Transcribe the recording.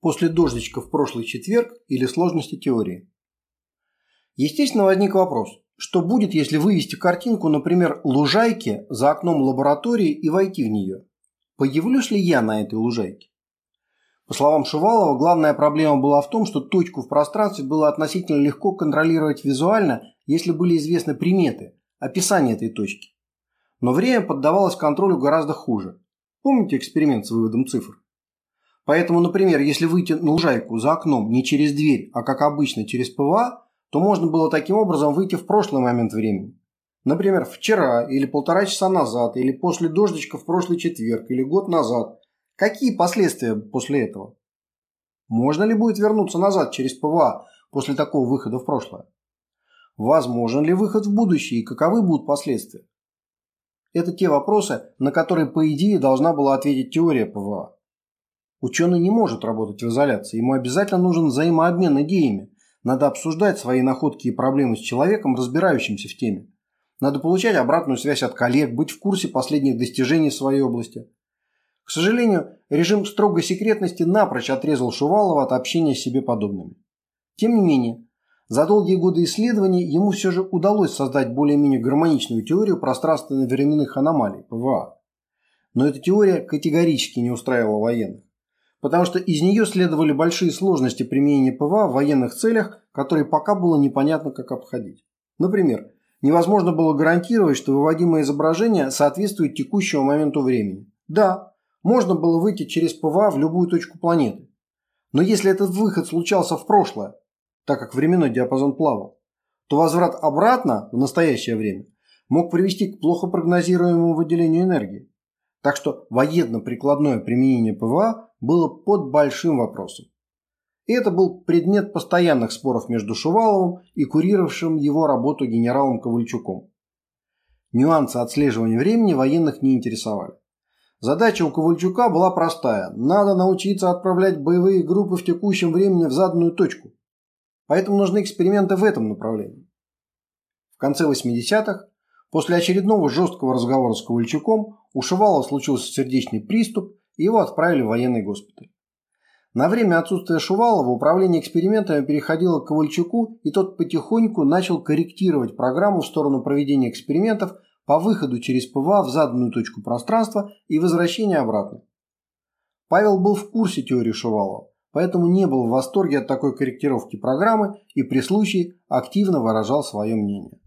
после дождичка в прошлый четверг или сложности теории. Естественно, возник вопрос, что будет, если вывести картинку, например, лужайки за окном лаборатории и войти в нее? Появлюсь ли я на этой лужайке? По словам Шувалова, главная проблема была в том, что точку в пространстве было относительно легко контролировать визуально, если были известны приметы, описание этой точки. Но время поддавалось контролю гораздо хуже. Помните эксперимент с выводом цифр? Поэтому, например, если выйти на лужайку за окном не через дверь, а как обычно через ПВА, то можно было таким образом выйти в прошлый момент времени. Например, вчера или полтора часа назад, или после дождичка в прошлый четверг, или год назад. Какие последствия после этого? Можно ли будет вернуться назад через ПВА после такого выхода в прошлое? Возможен ли выход в будущее и каковы будут последствия? Это те вопросы, на которые, по идее, должна была ответить теория ПВА. Ученый не может работать в изоляции, ему обязательно нужен взаимообмен идеями. Надо обсуждать свои находки и проблемы с человеком, разбирающимся в теме. Надо получать обратную связь от коллег, быть в курсе последних достижений своей области. К сожалению, режим строгой секретности напрочь отрезал Шувалова от общения с себе подобными. Тем не менее, за долгие годы исследований ему все же удалось создать более-менее гармоничную теорию пространственно-временных аномалий, ПВА. Но эта теория категорически не устраивала военных, потому что из нее следовали большие сложности применения ПВА в военных целях, которые пока было непонятно, как обходить. Например, невозможно было гарантировать, что выводимое изображение соответствует текущему моменту времени. Да, можно было выйти через ПВА в любую точку планеты. Но если этот выход случался в прошлое, так как временной диапазон плавал, то возврат обратно в настоящее время мог привести к плохо прогнозируемому выделению энергии. Так что военно-прикладное применение ПВА было под большим вопросом. И это был предмет постоянных споров между Шуваловым и курировавшим его работу генералом Ковальчуком. Нюансы отслеживания времени военных не интересовали. Задача у Ковальчука была простая. Надо научиться отправлять боевые группы в текущем времени в заданную точку. Поэтому нужны эксперименты в этом направлении. В конце 80-х, после очередного жесткого разговора с Ковальчуком, у Шувалова случился сердечный приступ, и его отправили в военный госпиталь. На время отсутствия Шувалова управление экспериментами переходило к Ковальчуку, и тот потихоньку начал корректировать программу в сторону проведения экспериментов по выходу через ПВА в заданную точку пространства и возвращения обратно. Павел был в курсе теории Шувалова поэтому не был в восторге от такой корректировки программы и при случае активно выражал свое мнение.